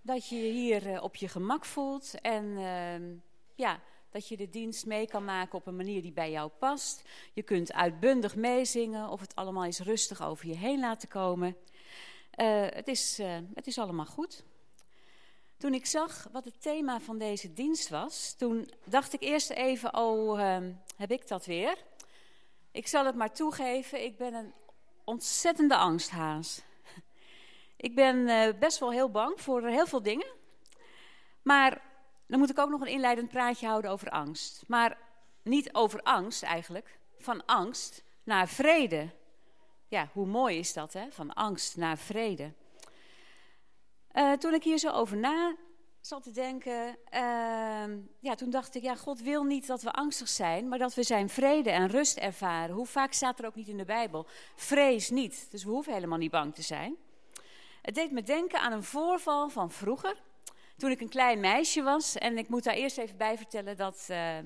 dat je je hier eh, op je gemak voelt en ehm, ja, dat je de dienst mee kan maken op een manier die bij jou past. Je kunt uitbundig meezingen of het allemaal eens rustig over je heen laten komen. Eh, het, is, uh, het is allemaal goed. Toen ik zag wat het thema van deze dienst was, toen dacht ik eerst even, oh, uh, heb ik dat weer? Ik zal het maar toegeven, ik ben een ontzettende angsthaas. Ik ben eh, best wel heel bang voor heel veel dingen. Maar dan moet ik ook nog een inleidend praatje houden over angst. Maar niet over angst eigenlijk, van angst naar vrede. Ja, hoe mooi is dat, hè? Van angst naar vrede. Uh, toen ik hier zo over na zat te denken, uh, ja, toen dacht ik, ja, God wil niet dat we angstig zijn, maar dat we zijn vrede en rust ervaren. Hoe vaak staat er ook niet in de Bijbel? Vrees niet, dus we hoeven helemaal niet bang te zijn. Het deed me denken aan een voorval van vroeger, toen ik een klein meisje was. En ik moet daar eerst even bij vertellen dat uh,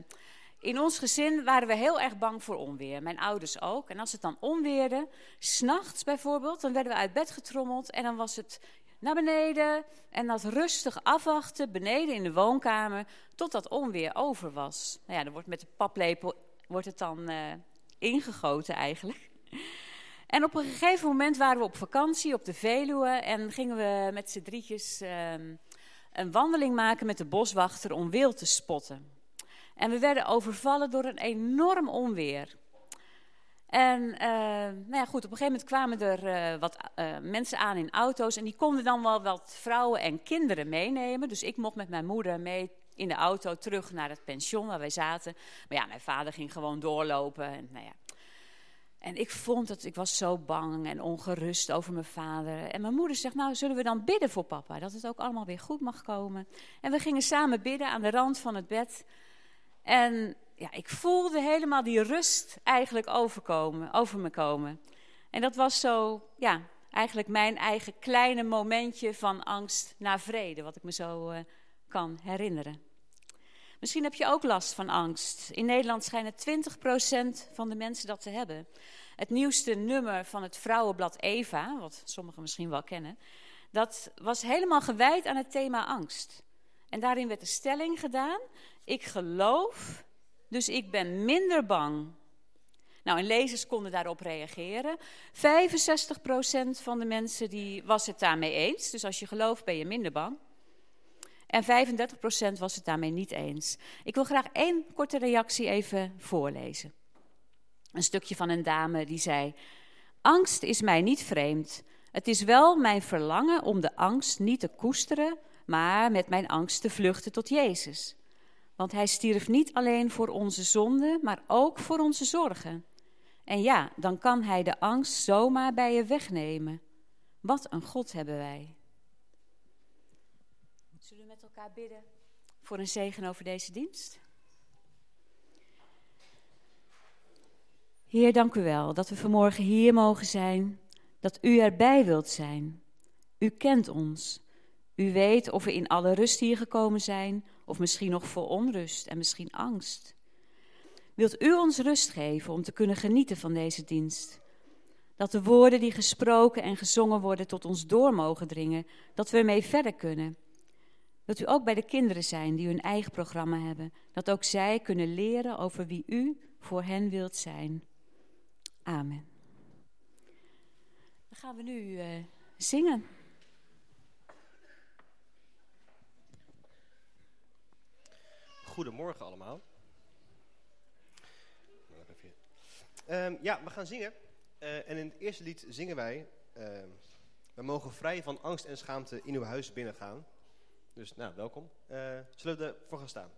in ons gezin waren we heel erg bang voor onweer. Mijn ouders ook. En als het dan onweerde, s'nachts bijvoorbeeld, dan werden we uit bed getrommeld en dan was het naar beneden en dat rustig afwachten beneden in de woonkamer tot dat onweer over was. Nou ja, dan wordt met de paplepel wordt het dan uh, ingegoten eigenlijk. En op een gegeven moment waren we op vakantie op de Veluwe en gingen we met z'n drietjes uh, een wandeling maken met de boswachter om wild te spotten. En we werden overvallen door een enorm onweer. En uh, nou ja, goed, op een gegeven moment kwamen er uh, wat uh, mensen aan in auto's. En die konden dan wel wat vrouwen en kinderen meenemen. Dus ik mocht met mijn moeder mee in de auto terug naar het pension waar wij zaten. Maar ja, mijn vader ging gewoon doorlopen. En, nou ja. En ik vond dat ik was zo bang en ongerust over mijn vader. En mijn moeder zegt, nou zullen we dan bidden voor papa? Dat het ook allemaal weer goed mag komen. En we gingen samen bidden aan de rand van het bed. En ja, ik voelde helemaal die rust eigenlijk overkomen, over me komen. En dat was zo, ja, eigenlijk mijn eigen kleine momentje van angst naar vrede, wat ik me zo uh, kan herinneren. Misschien heb je ook last van angst. In Nederland schijnen 20% van de mensen dat te hebben. Het nieuwste nummer van het vrouwenblad Eva, wat sommigen misschien wel kennen, dat was helemaal gewijd aan het thema angst. En daarin werd de stelling gedaan: ik geloof dus ik ben minder bang. Nou, en lezers konden daarop reageren. 65% van de mensen die was het daarmee eens. Dus als je gelooft ben je minder bang. En 35% was het daarmee niet eens. Ik wil graag één korte reactie even voorlezen. Een stukje van een dame die zei: Angst is mij niet vreemd. Het is wel mijn verlangen om de angst niet te koesteren, maar met mijn angst te vluchten tot Jezus. Want hij stierf niet alleen voor onze zonden, maar ook voor onze zorgen. En ja, dan kan hij de angst zomaar bij je wegnemen. Wat een God hebben wij. Met elkaar bidden voor een zegen over deze dienst? Heer, dank u wel dat we vanmorgen hier mogen zijn, dat u erbij wilt zijn. U kent ons. U weet of we in alle rust hier gekomen zijn of misschien nog vol onrust en misschien angst. Wilt u ons rust geven om te kunnen genieten van deze dienst? Dat de woorden die gesproken en gezongen worden tot ons door mogen dringen, dat we ermee verder kunnen. Wilt u ook bij de kinderen zijn die hun eigen programma hebben, dat ook zij kunnen leren over wie u voor hen wilt zijn. Amen. Dan gaan we nu uh, zingen. Goedemorgen allemaal. Um, ja, we gaan zingen. Uh, en in het eerste lied zingen wij... Uh, we mogen vrij van angst en schaamte in uw huis binnengaan. Dus nou, welkom. Uh, zullen we ervoor gaan staan?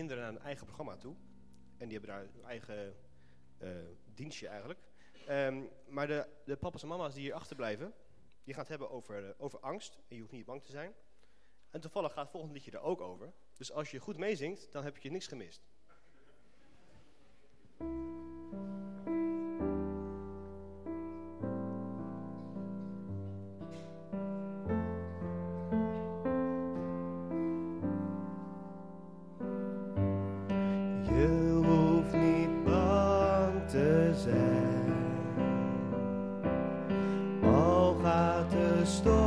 kinderen naar een eigen programma toe. En die hebben daar hun eigen eh, dienstje eigenlijk. Ehm, maar de, de papa's en mama's die hier achterblijven, die gaan het hebben over, eh, over angst. En je hoeft niet bang te zijn. En toevallig gaat het volgende liedje er ook over. Dus als je goed meezingt, dan heb je niks gemist. story.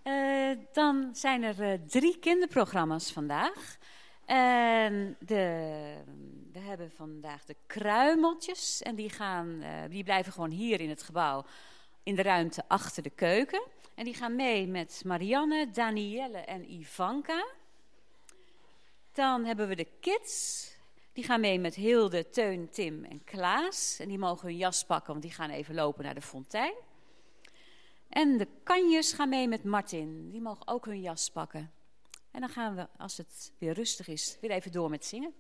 Eh, dan zijn er eh, drie kinderprogramma's vandaag. En de, we hebben vandaag de kruimeltjes. En die, gaan, eh, die blijven gewoon hier in het gebouw, in de ruimte achter de keuken. En die gaan mee met Marianne, Danielle en Ivanka. Dan hebben we de kids. Die gaan mee met Hilde, Teun, Tim en Klaas. En die mogen hun jas pakken, want die gaan even lopen naar de fontein. En de kanjes gaan mee met Martin. Die mogen ook hun jas pakken. En dan gaan we, als het weer rustig is, weer even door met zingen.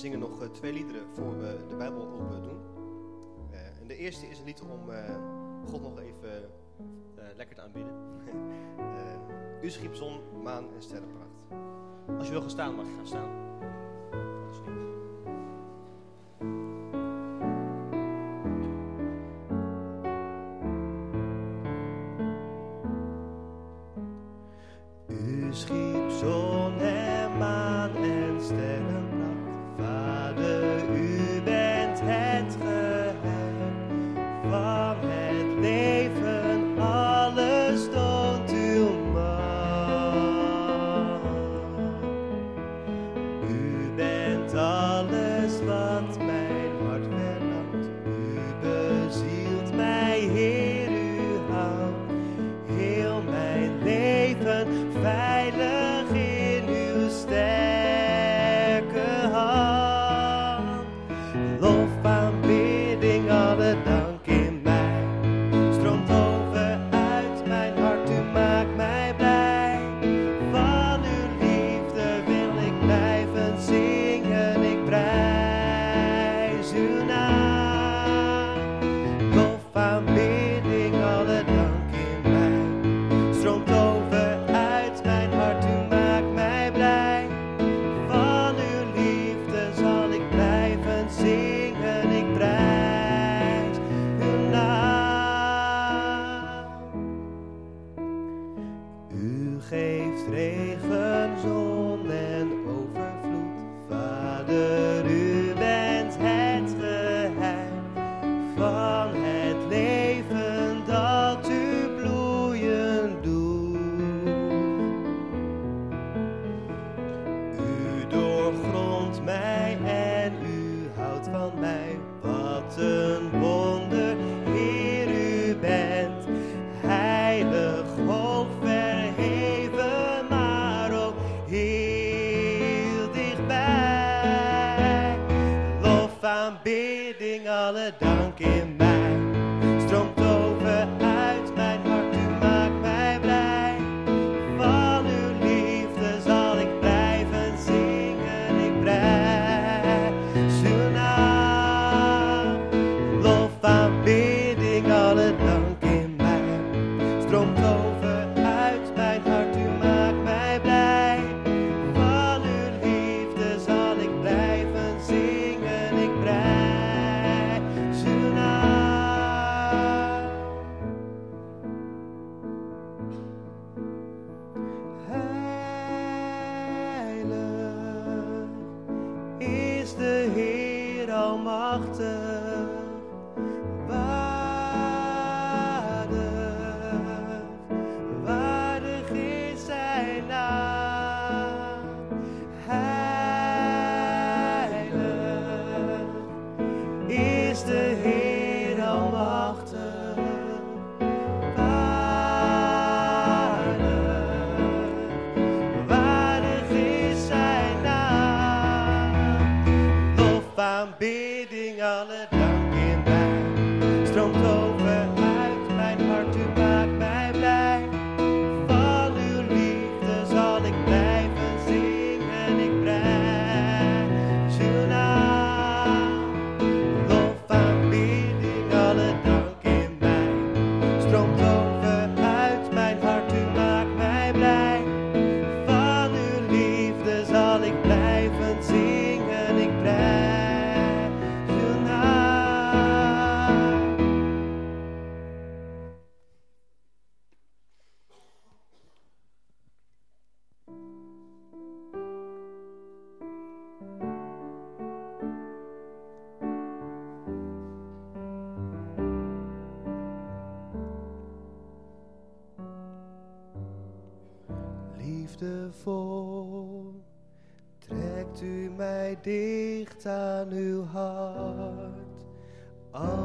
Zingen nog eh, twee liederen voor we de Bijbel open doen. Eh, en de eerste is een lied om eh, God nog even lekker te aanbidden. U schiep zon, maan en sterrenpracht. Als je wil gaan staan, mag je gaan staan.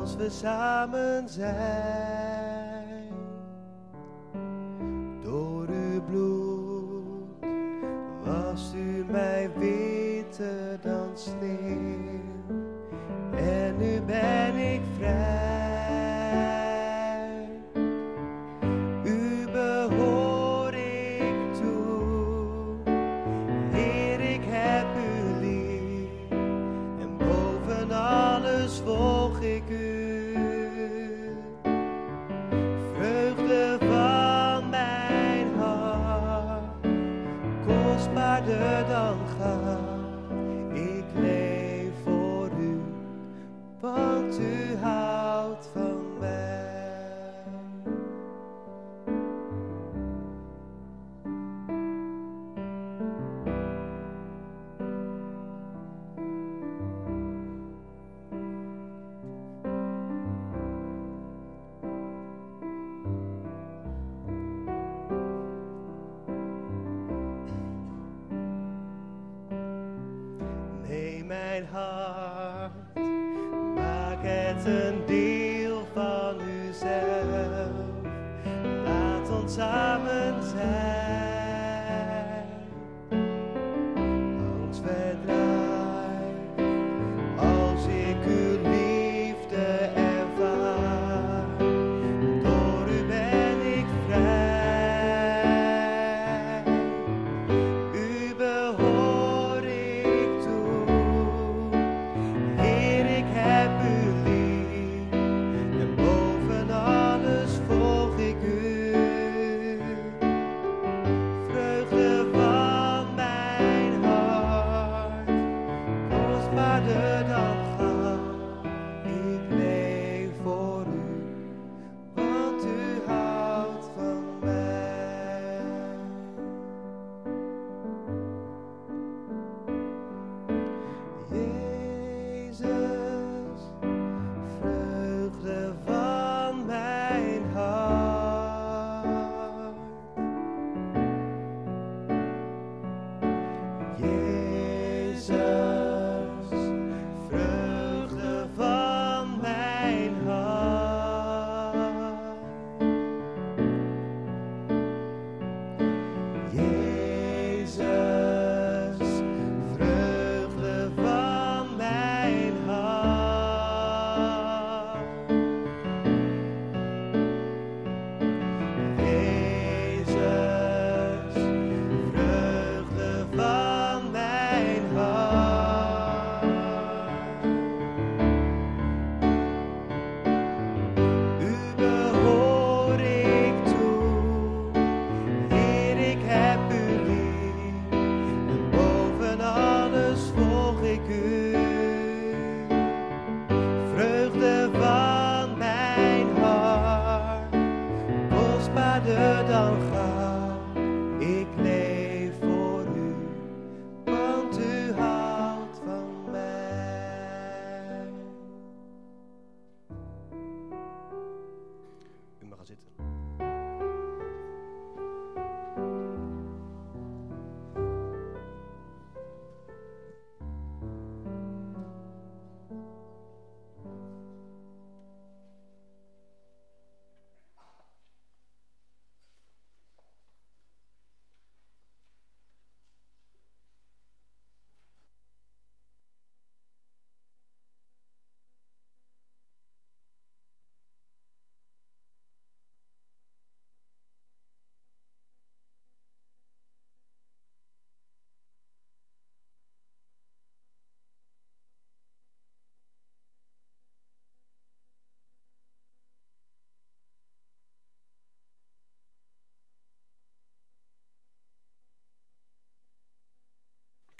als we samen zijn. samen zijn.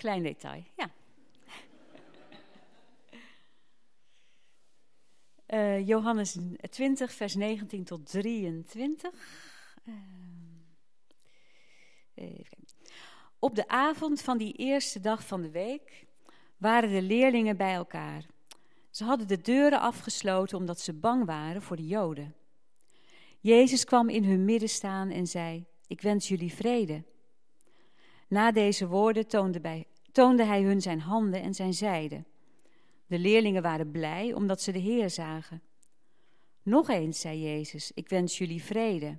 Klein detail, ja. Eh, Johannes 20, vers 19 tot 23. Eh, eh, Op de avond van die eerste dag van de week waren de leerlingen bij elkaar. Ze hadden de deuren afgesloten omdat ze bang waren voor de Joden. Jezus kwam in hun midden staan en zei: Ik wens jullie vrede. Na deze woorden toonde bij, toonde hij hun zijn handen en zijn zijde. De leerlingen waren blij omdat ze de Heer zagen. Nog eens, zei Jezus, ik wens jullie vrede.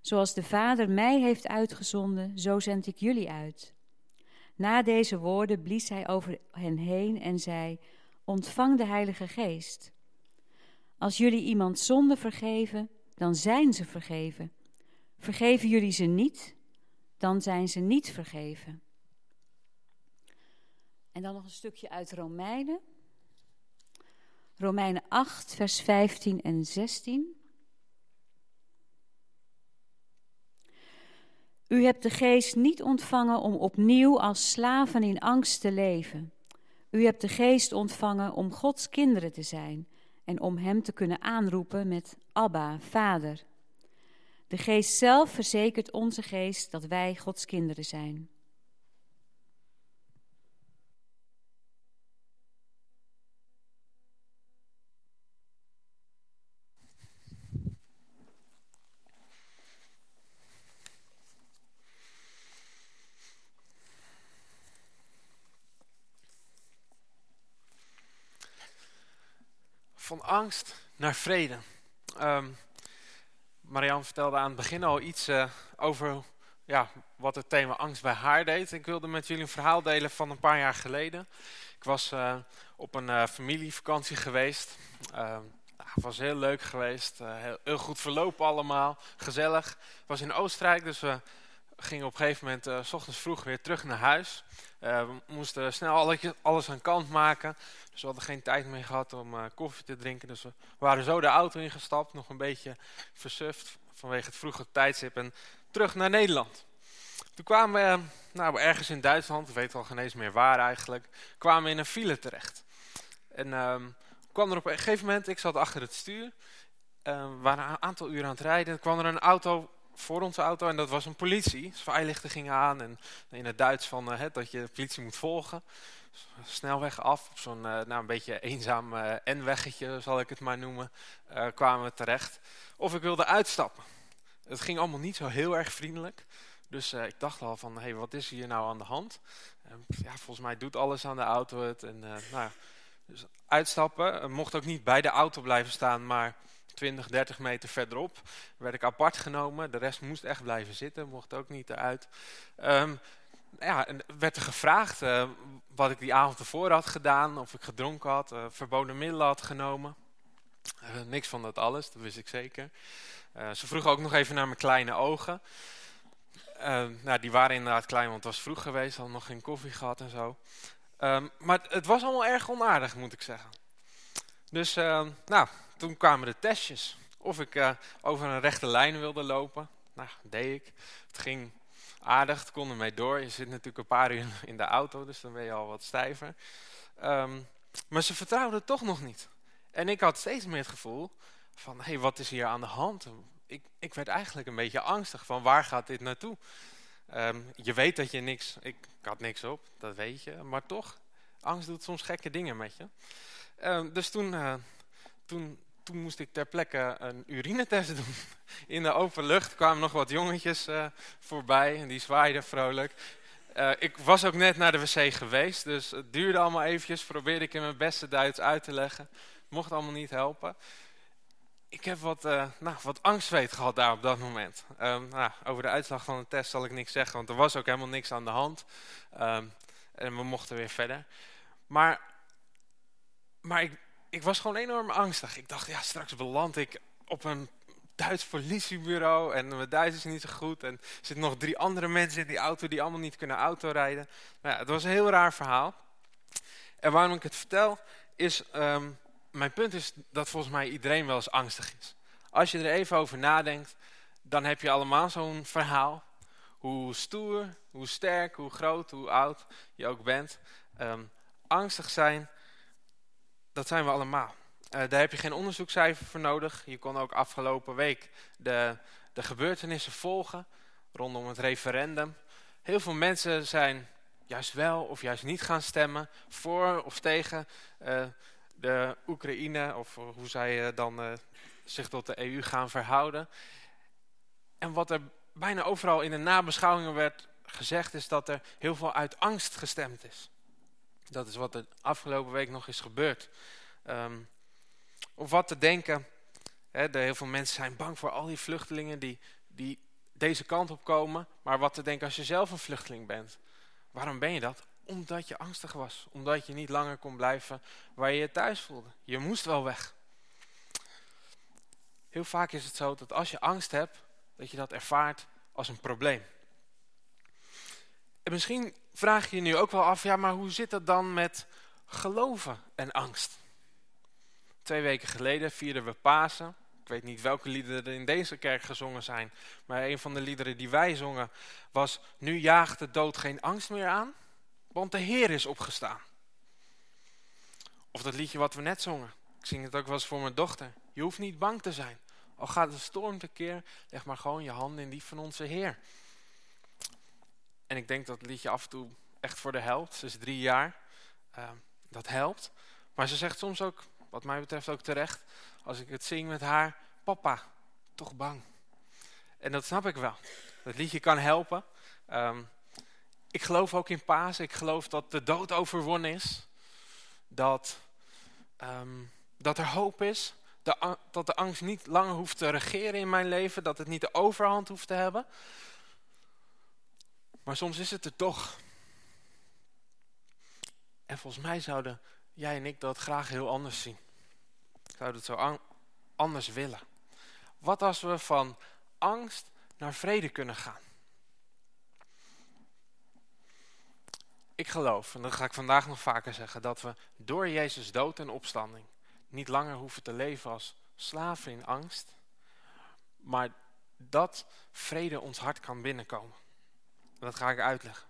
Zoals de Vader mij heeft uitgezonden, zo zend ik jullie uit. Na deze woorden blies hij over hen heen en zei: Ontvang de Heilige Geest. Als jullie iemand zonde vergeven, dan zijn ze vergeven. Vergeven jullie ze niet, dan zijn ze niet vergeven. En dan nog een stukje uit Romeinen. Romeinen 8, vers 15 en 16. U hebt de geest niet ontvangen om opnieuw als slaven in angst te leven. U hebt de geest ontvangen om Gods kinderen te zijn en om Hem te kunnen aanroepen met Abba, Vader. De geest zelf verzekert onze geest dat wij Gods kinderen zijn. Van angst naar vrede. Um, Marianne vertelde aan het begin al iets uh, over ja, wat het thema angst bij haar deed. Ik wilde met jullie een verhaal delen van een paar jaar geleden. Ik was uh, op een uh, familievakantie geweest. Ehm, het was heel leuk geweest. Heel, heel, goed verlopen allemaal. Gezellig. Het was in Oostenrijk, dus we gingen op een gegeven moment s ochtends vroeg weer terug naar huis. We moesten snel alles aan kant maken. Dus we hadden geen tijd meer gehad om uh, koffie te drinken. Dus we waren zo de auto ingestapt, nog een beetje versuft vanwege het vroege tijdstip en terug naar Nederland. Toen kwamen we nou, ergens in Duitsland, ik weet al geen eens meer waar eigenlijk, kwamen we in een file terecht. En uh, kwam er op een gegeven moment, ik zat achter het stuur, uh, we waren een aantal uur aan het rijden, kwam er een auto voor onze auto en dat was een politie. Zwaailichten gingen aan en in het Duits van uh, dat je de politie moet volgen snelweg af, op zo'n uh, nou, een beetje eenzaam uh, N-weggetje, zal ik het maar noemen, kwamen we terecht. Of ik wilde uitstappen. Het ging allemaal niet zo heel erg vriendelijk. Dus ik dacht al van, hé, hey, wat is hier nou aan de hand? ja, volgens mij doet alles aan de auto het. En, nou, dus uitstappen, mocht ook niet bij de auto blijven staan, maar 20, 30 meter verderop werd ik apart genomen. De rest moest echt blijven zitten, mocht ook niet eruit. Um, ja, werd er gevraagd uh, wat ik die avond ervoor had gedaan, of ik gedronken had, uh, verboden middelen had genomen. Uh, niks van dat alles, dat wist ik zeker. ze vroegen ook nog even naar mijn kleine ogen. nou, die waren inderdaad klein, want het was vroeg geweest, had nog geen koffie gehad en zo. Um, maar het was allemaal erg onaardig, moet ik zeggen. Dus, nou, toen kwamen de testjes. Of ik over een rechte lijn wilde lopen. Nou, deed ik. Het ging aardig, het kon ermee door. Je zit natuurlijk een paar uur in de auto, dus dan ben je al wat stijver. Um, maar ze vertrouwden toch nog niet. En ik had steeds meer het gevoel van, hé, hey, wat is hier aan de hand? Ik, ik werd eigenlijk een beetje angstig van, waar gaat dit naartoe? Um, je weet dat je niks, ik, ik, had niks op, dat weet je. Maar toch, angst doet soms gekke dingen met je. Um, dus toen, uh, toen toen moest ik ter plekke een urinetest doen. In de open lucht kwamen nog wat jongetjes uh, voorbij en die zwaaiden vrolijk. Uh, ik was ook net naar de wc geweest, dus het duurde allemaal eventjes. Probeerde ik in mijn beste Duits uit te leggen. Mocht allemaal niet helpen. Ik heb wat, uh, nou, wat angstzweet gehad daar op dat moment. Um, nou, over de uitslag van de test zal ik niks zeggen, want er was ook helemaal niks aan de hand. Um, en we mochten weer verder. Maar, maar ik, ik was gewoon enorm angstig. Ik dacht, ja, straks beland ik op een Duits politiebureau en mijn Duits is niet zo goed. En er zitten nog drie andere mensen in die auto die allemaal niet kunnen autorijden. Nou ja, het was een heel raar verhaal. En waarom ik het vertel, is, um, mijn punt is dat volgens mij iedereen wel eens angstig is. Als je er even over nadenkt, dan heb je allemaal zo'n verhaal. Hoe stoer, hoe sterk, hoe groot, hoe oud je ook bent. Um, angstig zijn dat zijn we allemaal. Uh, daar heb je geen onderzoekscijfer voor nodig. Je kon ook afgelopen week de, de gebeurtenissen volgen rondom het referendum. Heel veel mensen zijn juist wel of juist niet gaan stemmen voor of tegen uh, de Oekraïne of hoe zij uh, dan zich tot de EU gaan verhouden. En wat er bijna overal in de nabeschouwingen werd gezegd is dat er heel veel uit angst gestemd is. Dat is wat er afgelopen week nog is gebeurd. Um, of wat te denken, hè, de, heel veel mensen zijn bang voor al die vluchtelingen die, die deze kant op komen. Maar wat te denken als je zelf een vluchteling bent. Waarom ben je dat? Omdat je angstig was. Omdat je niet langer kon blijven waar je je thuis voelde. Je moest wel weg. Heel vaak is het zo dat als je angst hebt, dat je dat ervaart als een probleem. En misschien vraag je je nu ook wel af, ja, maar hoe zit dat dan met geloven en angst? Twee weken geleden vierden we Pasen. Ik weet niet welke liederen er in deze kerk gezongen zijn. Maar een van de liederen die wij zongen was... Nu jaagt de dood geen angst meer aan, want de Heer is opgestaan. Of dat liedje wat we net zongen. Ik zing het ook wel eens voor mijn dochter. Je hoeft niet bang te zijn. Al gaat de storm tekeer, leg maar gewoon je handen in die van onze Heer. En ik denk dat liedje af en toe echt voor de helpt. Ze is drie jaar. Uh, dat helpt. Maar ze zegt soms ook, wat mij betreft ook terecht, als ik het zing met haar, papa, toch bang. En dat snap ik wel. Dat liedje kan helpen. Um, ik geloof ook in Paas. Ik geloof dat de dood overwonnen is. Dat, um, dat er hoop is. Dat de angst niet langer hoeft te regeren in mijn leven. Dat het niet de overhand hoeft te hebben. Maar soms is het er toch. En volgens mij zouden jij en ik dat graag heel anders zien. Zouden het zo anders willen. Wat als we van angst naar vrede kunnen gaan? Ik geloof, en dat ga ik vandaag nog vaker zeggen, dat we door Jezus dood en opstanding niet langer hoeven te leven als slaven in angst, maar dat vrede ons hart kan binnenkomen. Dat ga ik uitleggen.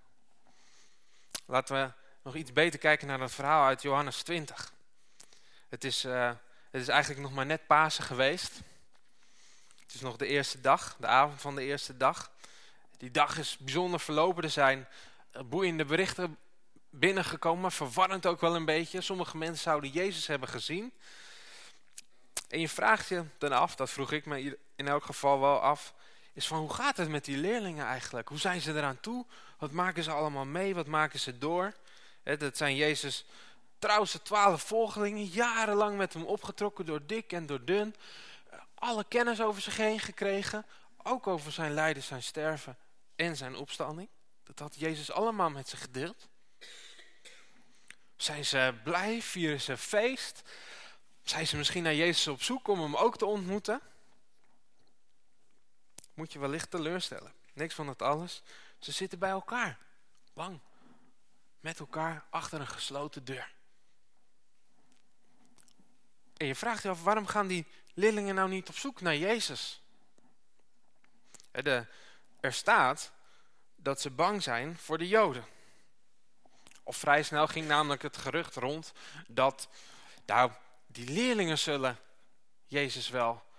Laten we nog iets beter kijken naar dat verhaal uit Johannes 20. Het is, uh, het is eigenlijk nog maar net Pasen geweest. Het is nog de eerste dag, de avond van de eerste dag. Die dag is bijzonder verlopen. Er zijn eh, boeiende berichten binnengekomen, verwarrend ook wel een beetje. Sommige mensen zouden Jezus hebben gezien. En je vraagt je dan af, dat vroeg ik me in elk geval wel af is van hoe gaat het met die leerlingen eigenlijk? Hoe zijn ze eraan toe? Wat maken ze allemaal mee? Wat maken ze door? dat zijn Jezus trouwste twaalf volgelingen, jarenlang met hem opgetrokken door dik en door dun. Alle kennis over zich heen gekregen, ook over zijn lijden, zijn sterven en zijn opstanding. Dat had Jezus allemaal met ze gedeeld. Zijn ze blij, vieren ze feest? Zijn ze misschien naar Jezus op zoek om hem ook te ontmoeten? Moet je wellicht teleurstellen. Niks van dat alles. Ze zitten bij elkaar. Bang. Met elkaar achter een gesloten deur. En je vraagt je af, waarom gaan die leerlingen nou niet op zoek naar Jezus? er staat dat ze bang zijn voor de Joden. Of vrij snel ging namelijk het gerucht rond dat nou, die leerlingen zullen Jezus wel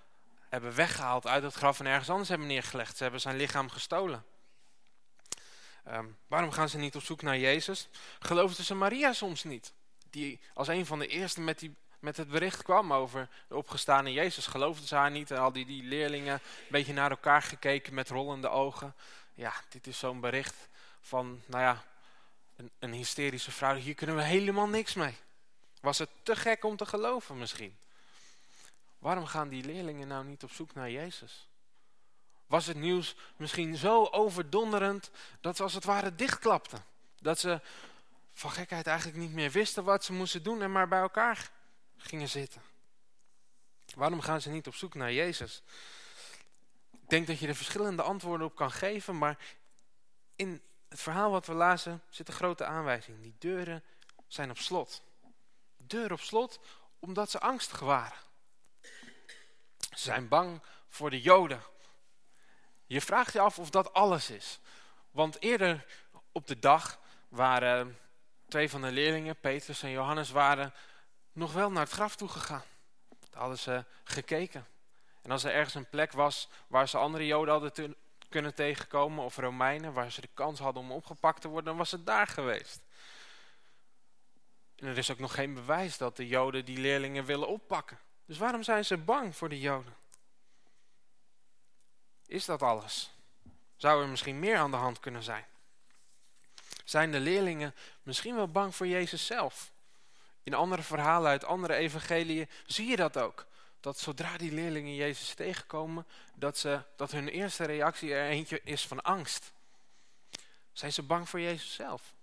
hebben weggehaald uit het graf en ergens anders hebben neergelegd. Ze hebben zijn lichaam gestolen. Um, waarom gaan ze niet op zoek naar Jezus? Geloofden ze Maria soms niet? Die als een van de eerste met, die, met het bericht kwam over de opgestane Jezus. Geloofden ze haar niet? En die, die leerlingen een beetje naar elkaar gekeken met rollende ogen. Ja, dit is zo'n bericht van, nou ja, een, een hysterische vrouw. Hier kunnen we helemaal niks mee. Was het te gek om te geloven misschien? Waarom gaan die leerlingen nou niet op zoek naar Jezus? Was het nieuws misschien zo overdonderend dat ze als het ware dichtklapten? Dat ze van gekheid eigenlijk niet meer wisten wat ze moesten doen en maar bij elkaar gingen zitten. Waarom gaan ze niet op zoek naar Jezus? Ik denk dat je er verschillende antwoorden op kan geven, maar in het verhaal wat we lazen zit een grote aanwijzing. Die deuren zijn op slot. Deur op slot omdat ze angstig waren. Ze zijn bang voor de Joden. Je vraagt je af of dat alles is. Want eerder op de dag waren twee van de leerlingen, Petrus en Johannes, waren nog wel naar het graf toe gegaan. Hadden ze gekeken. En als er ergens een plek was waar ze andere Joden hadden kunnen tegenkomen, of Romeinen, waar ze de kans hadden om opgepakt te worden, dan was het daar geweest. En er is ook nog geen bewijs dat de Joden die leerlingen willen oppakken. Dus waarom zijn ze bang voor de Joden? Is dat alles? Zou er misschien meer aan de hand kunnen zijn? Zijn de leerlingen misschien wel bang voor Jezus zelf? In andere verhalen uit andere evangeliën zie je dat ook. Dat zodra die leerlingen Jezus tegenkomen, dat, ze, dat hun eerste reactie er eentje is van angst. Zijn ze bang voor Jezus zelf?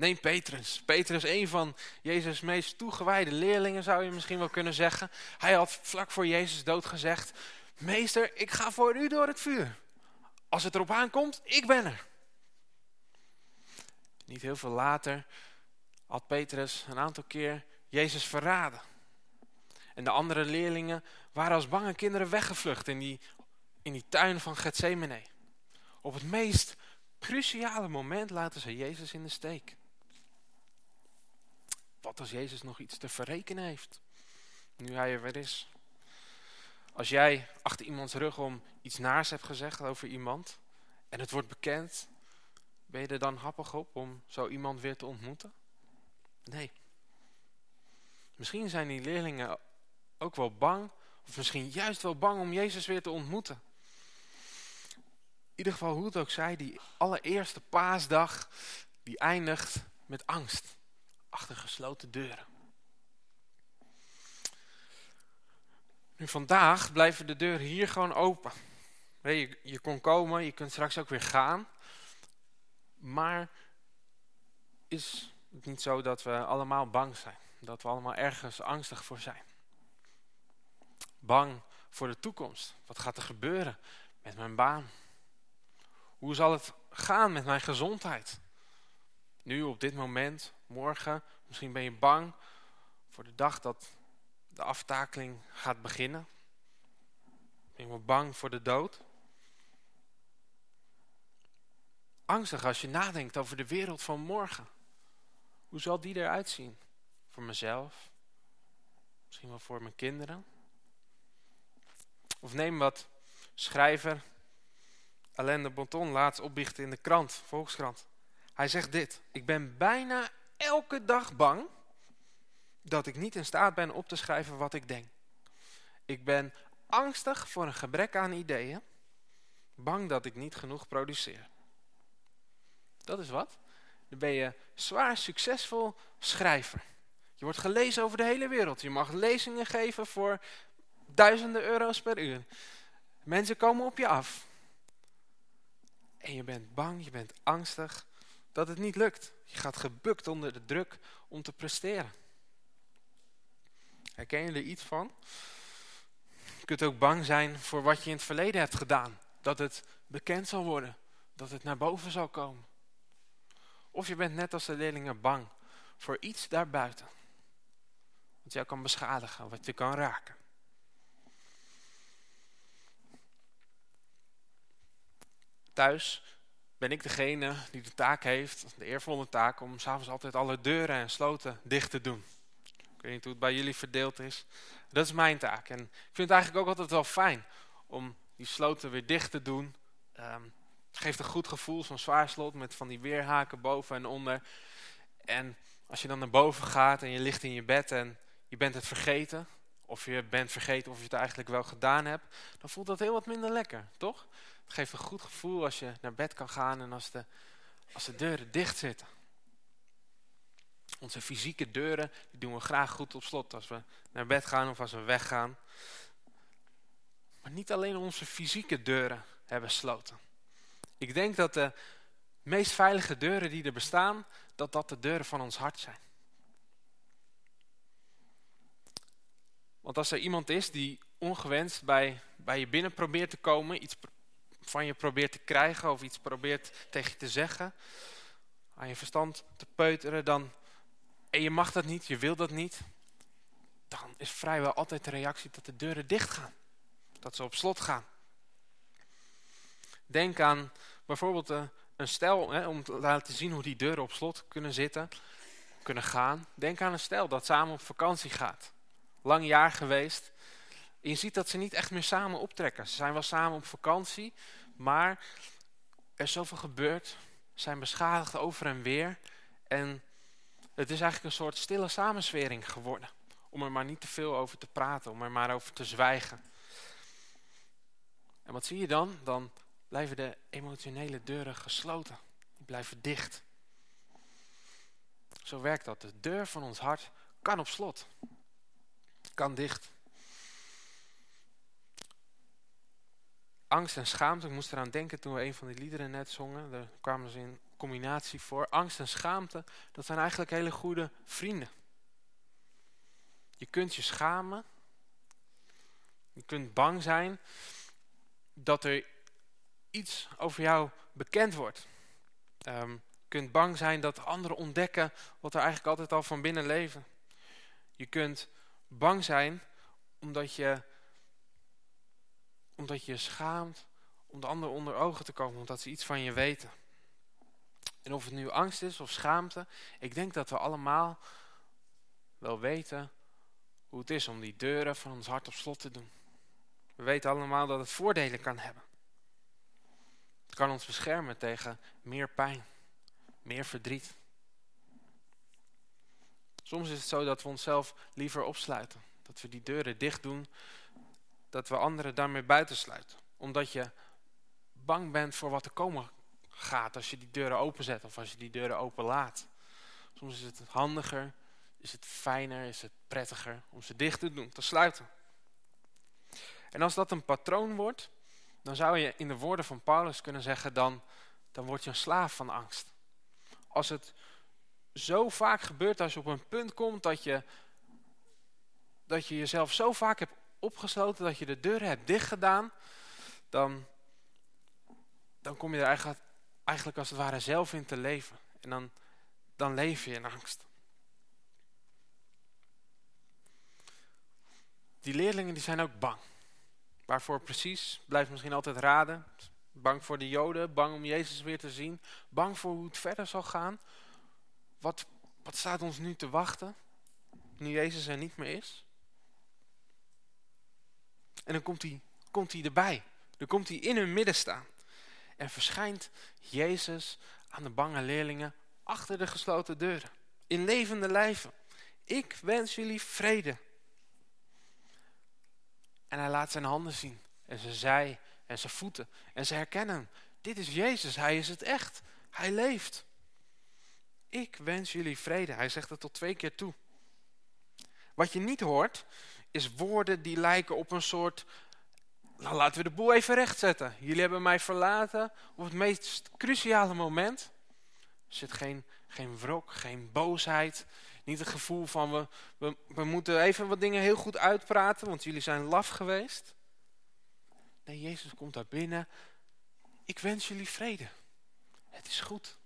Neem Petrus. Petrus, een van Jezus' meest toegewijde leerlingen zou je misschien wel kunnen zeggen. Hij had vlak voor Jezus dood gezegd, meester, ik ga voor u door het vuur. Als het erop aankomt, ik ben er. Niet heel veel later had Petrus een aantal keer Jezus verraden. En de andere leerlingen waren als bange kinderen weggevlucht in die, in die tuin van Gethsemane. Op het meest cruciale moment laten ze Jezus in de steek. Wat als Jezus nog iets te verrekenen heeft, nu hij er weer is. Als jij achter iemands rug om iets naars hebt gezegd over iemand en het wordt bekend, ben je er dan happig op om zo iemand weer te ontmoeten? Nee. Misschien zijn die leerlingen ook wel bang, of misschien juist wel bang om Jezus weer te ontmoeten. In ieder geval, hoe het ook zij, die allereerste paasdag, die eindigt met angst. Achter gesloten deuren. Nu vandaag blijven de deuren hier gewoon open. Je, je kon komen, je kunt straks ook weer gaan. Maar is het niet zo dat we allemaal bang zijn? Dat we allemaal ergens angstig voor zijn? Bang voor de toekomst. Wat gaat er gebeuren met mijn baan? Hoe zal het gaan met mijn gezondheid? Nu, op dit moment, morgen, misschien ben je bang voor de dag dat de aftakeling gaat beginnen. Ben je bang voor de dood? Angstig als je nadenkt over de wereld van morgen. Hoe zal die eruit zien? Voor mezelf? Misschien wel voor mijn kinderen? Of neem wat schrijver Alain de Bonton laatst opbiecht in de krant, Volkskrant. Hij zegt dit. Ik ben bijna elke dag bang dat ik niet in staat ben op te schrijven wat ik denk. Ik ben angstig voor een gebrek aan ideeën. Bang dat ik niet genoeg produceer. Dat is wat. Dan ben je zwaar succesvol schrijver. Je wordt gelezen over de hele wereld. Je mag lezingen geven voor duizenden euro's per uur. Mensen komen op je af. En je bent bang, je bent angstig dat het niet lukt. Je gaat gebukt onder de druk om te presteren. Herken je er iets van? Je kunt ook bang zijn voor wat je in het verleden hebt gedaan. Dat het bekend zal worden. Dat het naar boven zal komen. Of je bent net als de leerlingen bang voor iets daarbuiten. Wat jou kan beschadigen, wat je kan raken. Thuis ben ik degene die de taak heeft, de eervolle taak, om s'avonds altijd alle deuren en sloten dicht te doen. Ik weet niet hoe het bij jullie verdeeld is. Dat is mijn taak. En ik vind het eigenlijk ook altijd wel fijn om die sloten weer dicht te doen. Um, het geeft een goed gevoel, zo'n zwaar slot met van die weerhaken boven en onder. En als je dan naar boven gaat en je ligt in je bed en je bent het vergeten, of je bent vergeten of je het eigenlijk wel gedaan hebt, dan voelt dat heel wat minder lekker, toch? Geeft een goed gevoel als je naar bed kan gaan en als de, als de deuren dicht zitten. Onze fysieke deuren die doen we graag goed op slot als we naar bed gaan of als we weggaan. Maar niet alleen onze fysieke deuren hebben sloten. Ik denk dat de meest veilige deuren die er bestaan, dat dat de deuren van ons hart zijn. Want als er iemand is die ongewenst bij, bij je binnen probeert te komen, iets van je probeert te krijgen of iets probeert tegen je te zeggen, aan je verstand te peuteren, dan, en je mag dat niet, je wil dat niet, dan is vrijwel altijd de reactie dat de deuren dicht gaan. Dat ze op slot gaan. Denk aan bijvoorbeeld eh, een stel, hè, om te laten zien hoe die deuren op slot kunnen zitten, kunnen gaan. Denk aan een stel dat samen op vakantie gaat. Lang jaar geweest. Je ziet dat ze niet echt meer samen optrekken. Ze zijn wel samen op vakantie, maar er is zoveel gebeurd. Zijn beschadigd over en weer. En het is eigenlijk een soort stille samenswering geworden. Om er maar niet te veel over te praten, om er maar over te zwijgen. En wat zie je dan? Dan blijven de emotionele deuren gesloten. Die blijven dicht. Zo werkt dat. De deur van ons hart kan op slot. Kan dicht. Angst en schaamte, ik moest eraan denken toen we een van die liederen net zongen. Daar kwamen ze in combinatie voor. Angst en schaamte, dat zijn eigenlijk hele goede vrienden. Je kunt je schamen. Je kunt bang zijn dat er iets over jou bekend wordt. Um, je kunt bang zijn dat anderen ontdekken wat er eigenlijk altijd al van binnen leven. Je kunt bang zijn omdat je omdat je je schaamt om de ander onder ogen te komen, omdat ze iets van je weten. En of het nu angst is of schaamte, ik denk dat we allemaal wel weten hoe het is om die deuren van ons hart op slot te doen. We weten allemaal dat het voordelen kan hebben. Het kan ons beschermen tegen meer pijn, meer verdriet. Soms is het zo dat we onszelf liever opsluiten. Dat we die deuren dicht doen, dat we anderen daarmee buitensluiten. Omdat je bang bent voor wat er komen gaat als je die deuren openzet of als je die deuren openlaat. Soms is het handiger, is het fijner, is het prettiger om ze dicht te doen, te sluiten. En als dat een patroon wordt, dan zou je in de woorden van Paulus kunnen zeggen, dan, dan word je een slaaf van angst. Als het zo vaak gebeurt, als je op een punt komt dat je, dat je jezelf zo vaak hebt opgesloten, dat je de deuren hebt dichtgedaan, dan, dan kom je er eigenlijk, eigenlijk als het ware zelf in te leven. En dan, dan leef je in angst. Die leerlingen die zijn ook bang. Waarvoor precies, blijft misschien altijd raden. Bang voor de joden, bang om Jezus weer te zien. Bang voor hoe het verder zal gaan. Wat, wat staat ons nu te wachten, nu Jezus er niet meer is? En dan komt hij, komt hij erbij. Dan komt hij in hun midden staan. En verschijnt Jezus aan de bange leerlingen achter de gesloten deuren. In levende lijven. Ik wens jullie vrede. En hij laat zijn handen zien. En zijn zij en zijn voeten. En ze herkennen Dit is Jezus. Hij is het echt. Hij leeft. Ik wens jullie vrede. Hij zegt het tot twee keer toe. Wat je niet hoort, is woorden die lijken op een soort... Nou, laten we de boel even rechtzetten. Jullie hebben mij verlaten op het meest cruciale moment. Er zit geen, geen wrok, geen boosheid. Niet het gevoel van we, we, we moeten even wat dingen heel goed uitpraten, want jullie zijn laf geweest. Nee, Jezus komt daar binnen. Ik wens jullie vrede. Het is goed.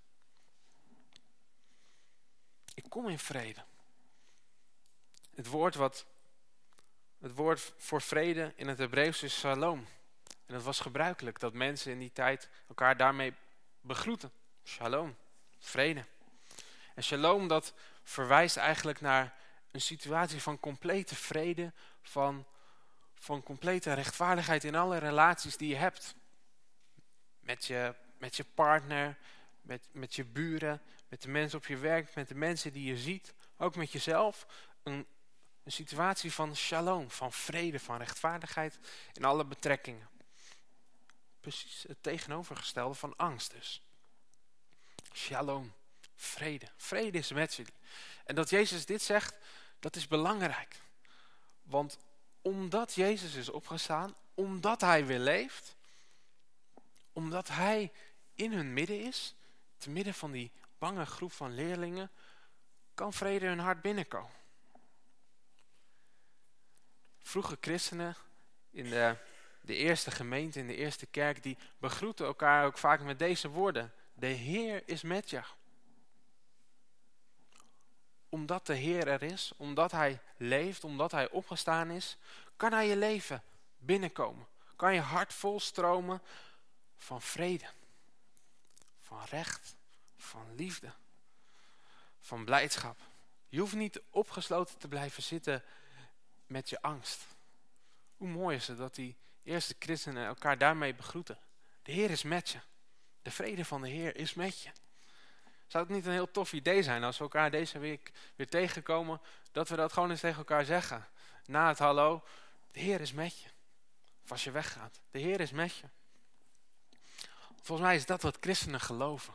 Ik kom in vrede. Het woord wat het woord voor vrede in het Hebreeuws is shalom. En het was gebruikelijk dat mensen in die tijd elkaar daarmee begroeten. Shalom, vrede. En shalom dat verwijst eigenlijk naar een situatie van complete vrede, van, van complete rechtvaardigheid in alle relaties die je hebt. Met je, met je partner, met, met je buren, met de mensen op je werk, met de mensen die je ziet. Ook met jezelf. Een, een situatie van shalom, van vrede, van rechtvaardigheid in alle betrekkingen. Precies het tegenovergestelde van angst dus. Shalom, vrede. Vrede is met jullie. En dat Jezus dit zegt, dat is belangrijk. Want omdat Jezus is opgestaan, omdat hij weer leeft, omdat hij in hun midden is, te midden van die bange groep van leerlingen, kan vrede hun hart binnenkomen. Vroege christenen in de, de eerste gemeente, in de eerste kerk, die begroeten elkaar ook vaak met deze woorden. De Heer is met je. Omdat de Heer er is, omdat Hij leeft, omdat Hij opgestaan is, kan Hij je leven binnenkomen. Kan je hart volstromen van vrede, van recht, van liefde, van blijdschap. Je hoeft niet opgesloten te blijven zitten met je angst. Hoe mooi is het dat die eerste christenen elkaar daarmee begroeten. De Heer is met je. De vrede van de Heer is met je. Zou het niet een heel tof idee zijn als we elkaar deze week weer tegenkomen, dat we dat gewoon eens tegen elkaar zeggen. Na het hallo, de Heer is met je. Of als je weggaat, de Heer is met je. Volgens mij is dat wat christenen geloven.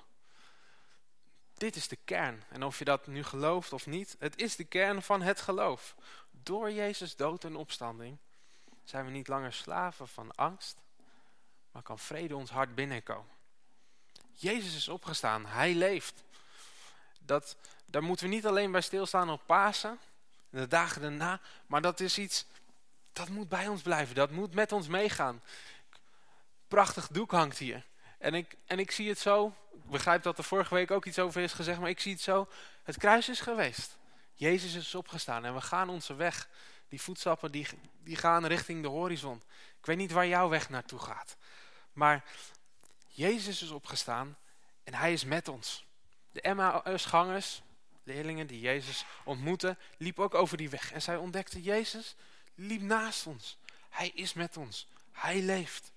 dit is de kern. En of je dat nu gelooft of niet, het is de kern van het geloof. Door Jezus dood en opstanding zijn we niet langer slaven van angst, maar kan vrede ons hart binnenkomen. Jezus is opgestaan, hij leeft. Dat, daar moeten we niet alleen bij stilstaan op Pasen, de dagen daarna, maar dat is iets, dat moet bij ons blijven, dat moet met ons meegaan. Prachtig doek hangt hier. En ik, en ik zie het zo, ik begrijp dat er vorige week ook iets over is gezegd, maar ik zie het zo, het kruis is geweest. Jezus is opgestaan en we gaan onze weg. Die voetstappen die, die gaan richting de horizon. Ik weet niet waar jouw weg naartoe gaat. Maar Jezus is opgestaan en hij is met ons. De Emmausgangers, leerlingen die Jezus ontmoeten, liepen ook over die weg. En zij ontdekten Jezus liep naast ons. Hij is met ons. Hij leeft.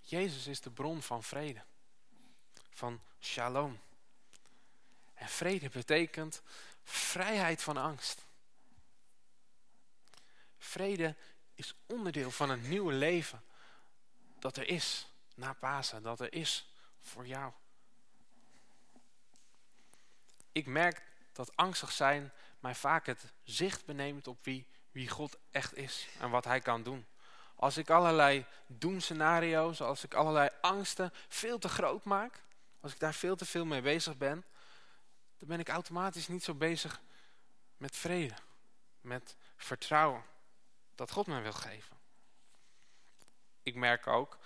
Jezus is de bron van vrede. Van shalom. En vrede betekent vrijheid van angst. Vrede is onderdeel van een nieuwe leven dat er is na Pasen, dat er is voor jou. Ik merk dat angstig zijn mij vaak het zicht beneemt op wie, wie God echt is en wat hij kan doen. Als ik allerlei doemscenario's, als ik allerlei angsten veel te groot maak, als ik daar veel te veel mee bezig ben, dan ben ik automatisch niet zo bezig met vrede, met vertrouwen dat God mij wil geven. Ik merk ook,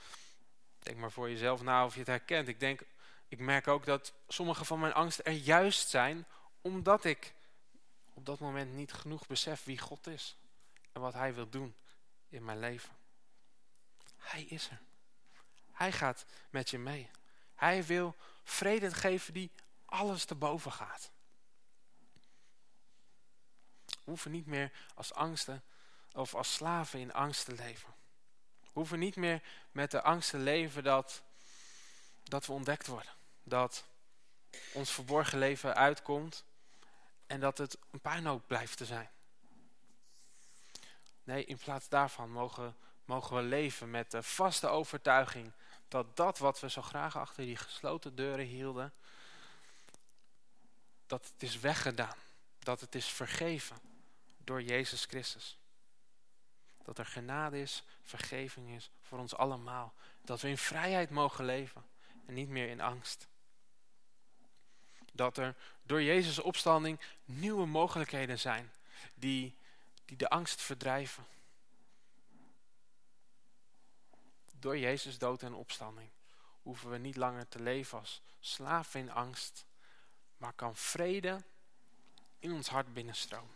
denk maar voor jezelf na of je het herkent, ik, denk, ik merk ook dat sommige van mijn angsten er juist zijn omdat ik op dat moment niet genoeg besef wie God is en wat hij wil doen in mijn leven. Hij is er. Hij gaat met je mee. Hij wil vrede geven die alles te boven gaat. We hoeven niet meer als angsten of als slaven in angst te leven. We hoeven niet meer met de angst te leven dat, dat we ontdekt worden. Dat ons verborgen leven uitkomt en dat het een puinhoop blijft te zijn. Nee, in plaats daarvan mogen, mogen we leven met de vaste overtuiging dat dat wat we zo graag achter die gesloten deuren hielden, dat het is weggedaan. Dat het is vergeven door Jezus Christus. Dat er genade is, vergeving is voor ons allemaal. Dat we in vrijheid mogen leven en niet meer in angst. Dat er door Jezus' opstanding nieuwe mogelijkheden zijn die, die de angst verdrijven. Door Jezus dood en opstanding hoeven we niet langer te leven als slaven in angst, maar kan vrede in ons hart binnenstromen.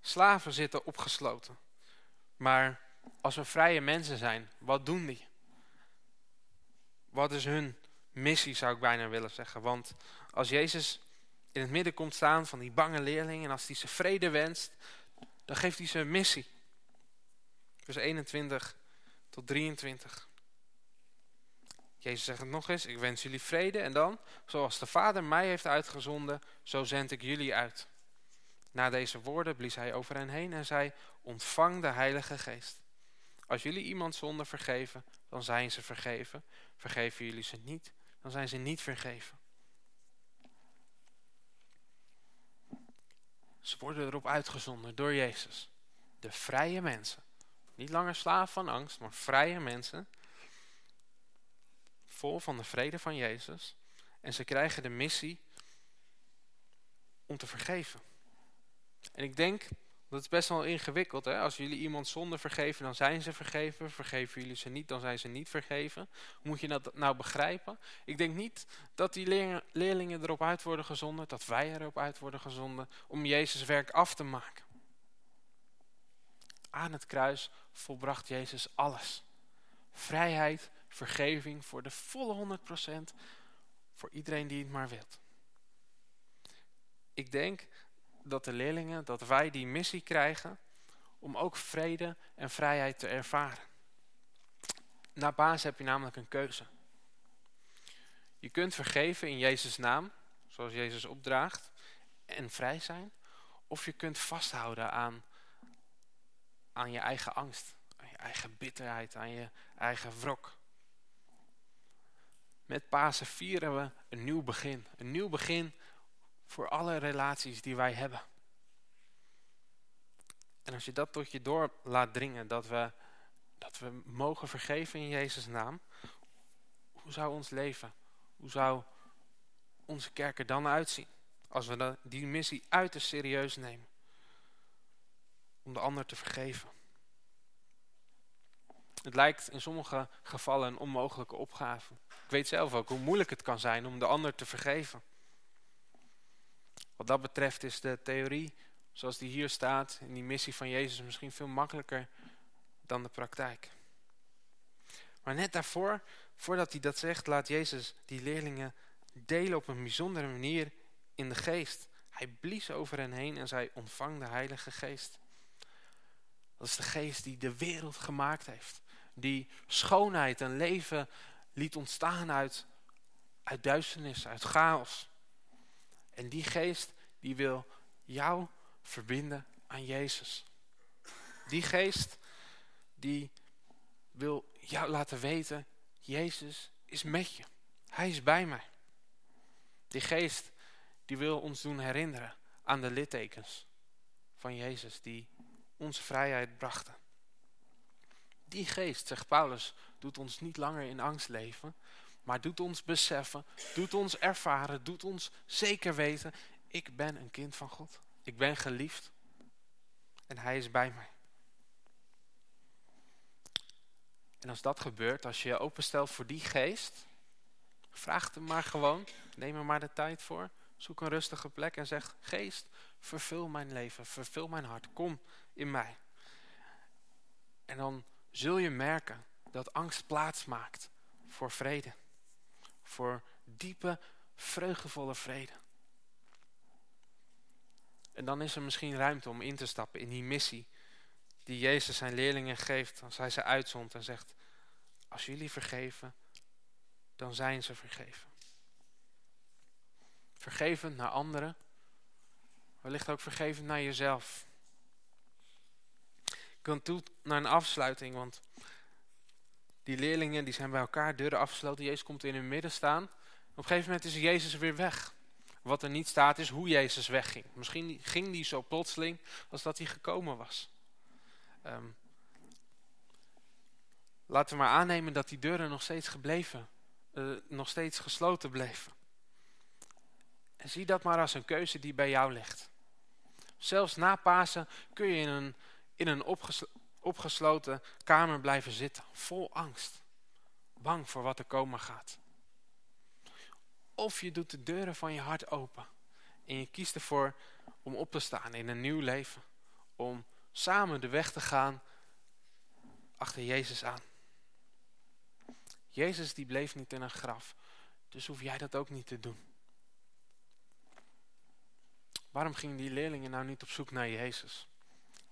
Slaven zitten opgesloten. Maar als we vrije mensen zijn, wat doen die? Wat is hun missie, zou ik bijna willen zeggen. Want als Jezus in het midden komt staan van die bange leerling... en als hij ze vrede wenst, dan geeft hij ze een missie. Vers 21 tot 23. Jezus zegt het nog eens, ik wens jullie vrede en dan, zoals de Vader mij heeft uitgezonden, zo zend ik jullie uit. Na deze woorden blies hij over hen heen en zei, ontvang de Heilige Geest. Als jullie iemand zonde vergeven, dan zijn ze vergeven. Vergeven jullie ze niet, dan zijn ze niet vergeven. Ze worden erop uitgezonden door Jezus. De vrije mensen. Niet langer slaaf van angst, maar vrije mensen vol van de vrede van Jezus. En ze krijgen de missie om te vergeven. En ik denk, dat is best wel ingewikkeld. Hè? Als jullie iemand zonde vergeven, dan zijn ze vergeven. Vergeven jullie ze niet, dan zijn ze niet vergeven. Moet je dat nou begrijpen? Ik denk niet dat die leerlingen erop uit worden gezonden, dat wij erop uit worden gezonden, om Jezus werk af te maken. Aan het kruis volbracht Jezus alles. Vrijheid, vergeving voor de volle 100% voor iedereen die het maar wilt. Ik denk dat de leerlingen, dat wij die missie krijgen om ook vrede en vrijheid te ervaren. Na baas heb je namelijk een keuze. Je kunt vergeven in Jezus' naam, zoals Jezus opdraagt, en vrij zijn. Of je kunt vasthouden aan, aan je eigen angst, aan je eigen bitterheid, aan je eigen wrok. Met Pasen vieren we een nieuw begin. Een nieuw begin voor alle relaties die wij hebben. En als je dat tot je door laat dringen, dat we, dat we mogen vergeven in Jezus' naam. Hoe zou ons leven, hoe zou onze kerk er dan uitzien? Als we die missie uiterst serieus nemen. Om de ander te vergeven. Het lijkt in sommige gevallen een onmogelijke opgave. Ik weet zelf ook hoe moeilijk het kan zijn om de ander te vergeven. Wat dat betreft is de theorie zoals die hier staat in die missie van Jezus misschien veel makkelijker dan de praktijk. Maar net daarvoor, voordat hij dat zegt, laat Jezus die leerlingen delen op een bijzondere manier in de geest. Hij blies over hen heen en zei, ontvang de Heilige Geest. Dat is de geest die de wereld gemaakt heeft. Die schoonheid en leven liet ontstaan uit, uit duisternis, uit chaos. En die geest die wil jou verbinden aan Jezus. Die geest die wil jou laten weten, Jezus is met je. Hij is bij mij. Die geest die wil ons doen herinneren aan de littekens van Jezus die onze vrijheid brachten. Die geest, zegt Paulus, doet ons niet langer in angst leven, maar doet ons beseffen, doet ons ervaren, doet ons zeker weten, ik ben een kind van God. Ik ben geliefd en hij is bij mij. En als dat gebeurt, als je je openstelt voor die geest, vraag hem maar gewoon, neem er maar de tijd voor, zoek een rustige plek en zeg, geest, vervul mijn leven, vervul mijn hart, kom in mij. En dan zul je merken dat angst plaats maakt voor vrede, voor diepe, vreugdevolle vrede. En dan is er misschien ruimte om in te stappen in die missie die Jezus zijn leerlingen geeft als hij ze uitzond en zegt, als jullie vergeven, dan zijn ze vergeven. Vergevend naar anderen, wellicht ook vergevend naar jezelf. Wil toe naar een afsluiting, want die leerlingen die zijn bij elkaar, deuren afgesloten, Jezus komt in hun midden staan. Op een gegeven moment is Jezus weer weg. Wat er niet staat is hoe Jezus wegging. Misschien ging die zo plotseling als dat hij gekomen was. Um, laten we maar aannemen dat die deuren nog steeds gebleven, uh, nog steeds gesloten bleven. En zie dat maar als een keuze die bij jou ligt. Zelfs na Pasen kun je een, in een opgesloten kamer blijven zitten, vol angst. Bang voor wat er komen gaat. Of je doet de deuren van je hart open. En je kiest ervoor om op te staan in een nieuw leven. Om samen de weg te gaan achter Jezus aan. Jezus die bleef niet in een graf. Dus hoef jij dat ook niet te doen. Waarom gingen die leerlingen nou niet op zoek naar Jezus?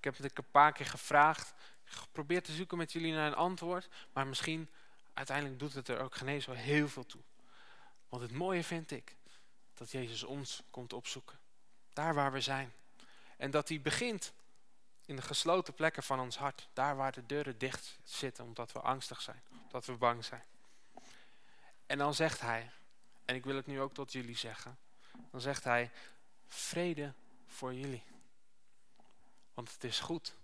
Ik heb het een paar keer gevraagd. Geprobeerd te zoeken met jullie naar een antwoord. Maar misschien uiteindelijk doet het er ook geen eens wel heel veel toe. Want het mooie vind ik dat Jezus ons komt opzoeken. Daar waar we zijn. En dat hij begint in de gesloten plekken van ons hart. Daar waar de deuren dicht zitten omdat we angstig zijn. Omdat we bang zijn. En dan zegt hij, en ik wil het nu ook tot jullie zeggen. Dan zegt hij, vrede voor jullie. Want het is goed.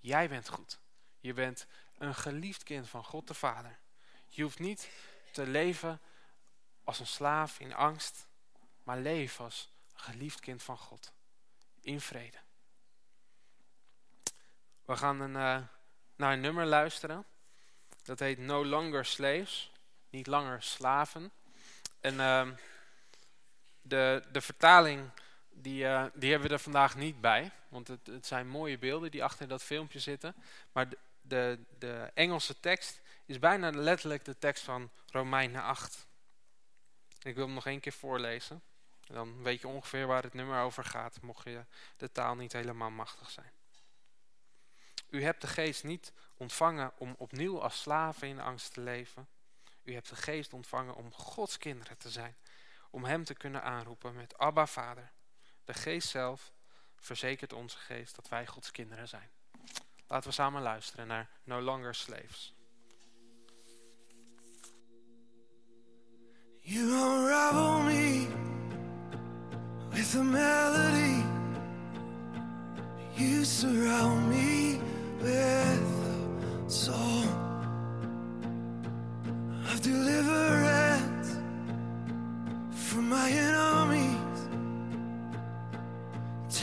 Jij bent goed. Je bent een geliefd kind van God de Vader. Je hoeft niet te leven als een slaaf in angst, maar leef als een geliefd kind van God. In vrede. We gaan een, uh, naar een nummer luisteren. Dat heet No Longer Slaves. Niet langer slaven. En uh, de, de vertaling, die, uh, die hebben we er vandaag niet bij. Want het, het zijn mooie beelden die achter dat filmpje zitten. Maar de, de, de Engelse tekst is bijna letterlijk de tekst van Romeinen 8. Ik wil hem nog één keer voorlezen. Dan weet je ongeveer waar het nummer over gaat, mocht je de taal niet helemaal machtig zijn. U hebt de geest niet ontvangen om opnieuw als slaven in angst te leven. U hebt de geest ontvangen om Gods kinderen te zijn. Om hem te kunnen aanroepen met Abba Vader. De geest zelf verzekert onze geest dat wij Gods kinderen zijn. Laten we samen luisteren naar No Longer Slaves. You unravel me with a melody. You surround me with a song of deliverance from my enemies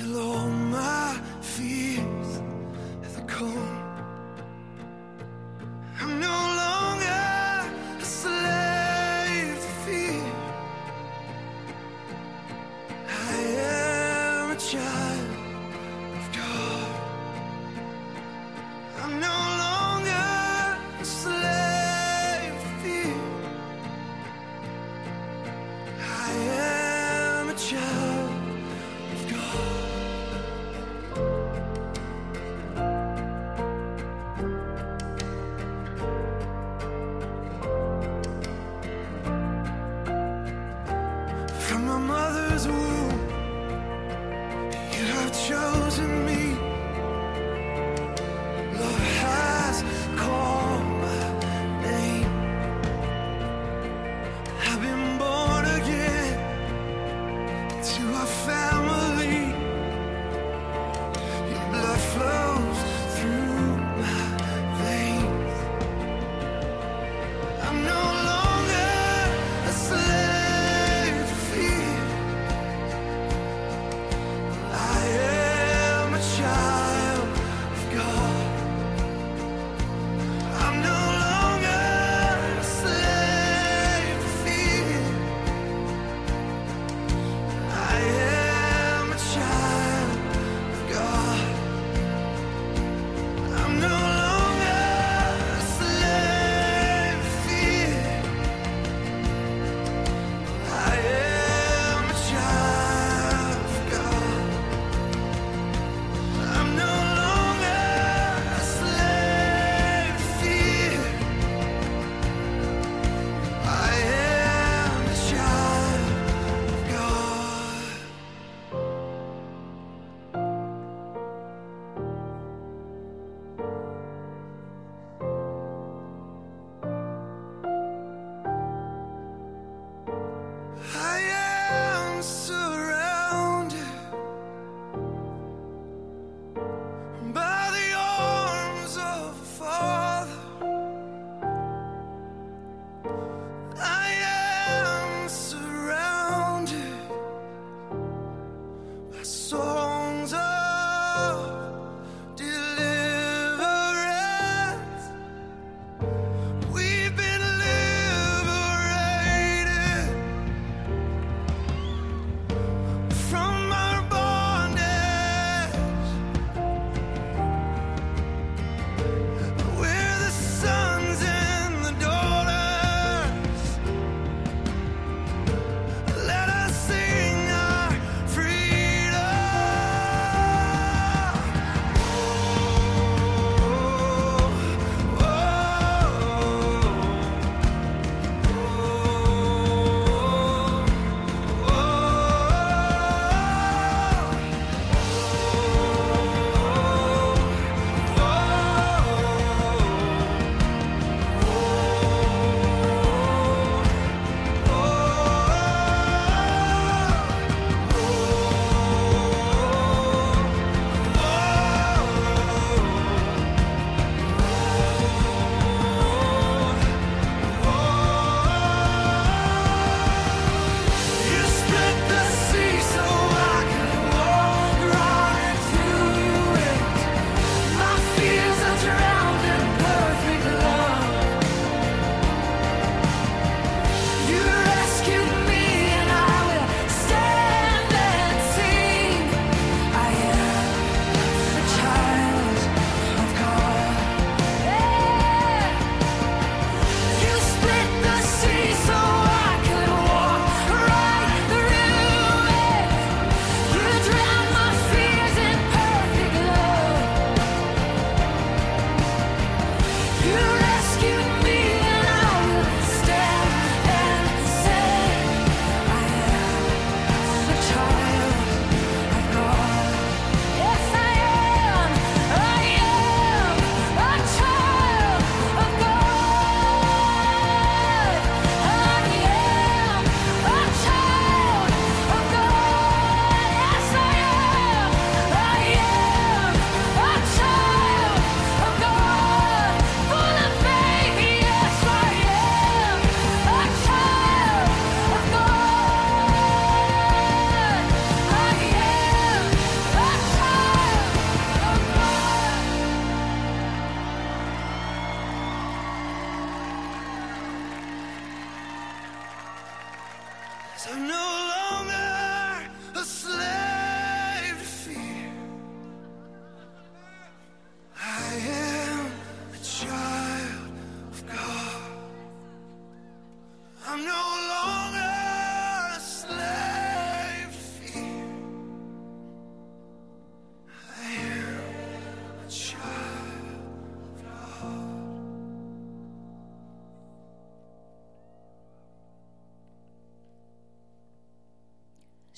till all my fears have gone. I'm no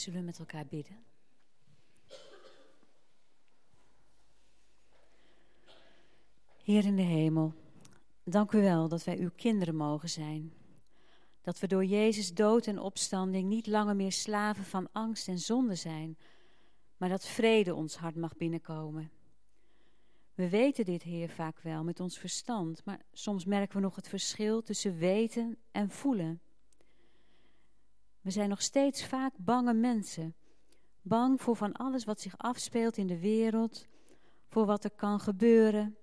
Zullen we met elkaar bidden? Heer in de hemel, dank u wel dat wij uw kinderen mogen zijn. Dat we door Jezus dood en opstanding niet langer meer slaven van angst en zonde zijn, maar dat vrede ons hart mag binnenkomen. We weten dit, Heer, vaak wel met ons verstand, maar soms merken we nog het verschil tussen weten en voelen. We zijn nog steeds vaak bange mensen. Bang voor van alles wat zich afspeelt in de wereld, voor wat er kan gebeuren,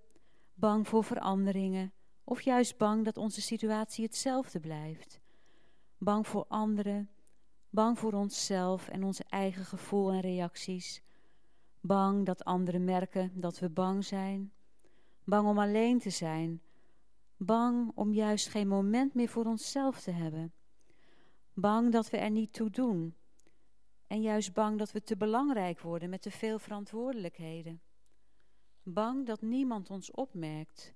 bang voor veranderingen of juist bang dat onze situatie hetzelfde blijft. Bang voor anderen, bang voor onszelf en onze eigen gevoel en reacties. Bang dat anderen merken dat we bang zijn. Bang om alleen te zijn. Bang om juist geen moment meer voor onszelf te hebben. Bang dat we er niet toe doen. En juist bang dat we te belangrijk worden met te veel verantwoordelijkheden. Bang dat niemand ons opmerkt.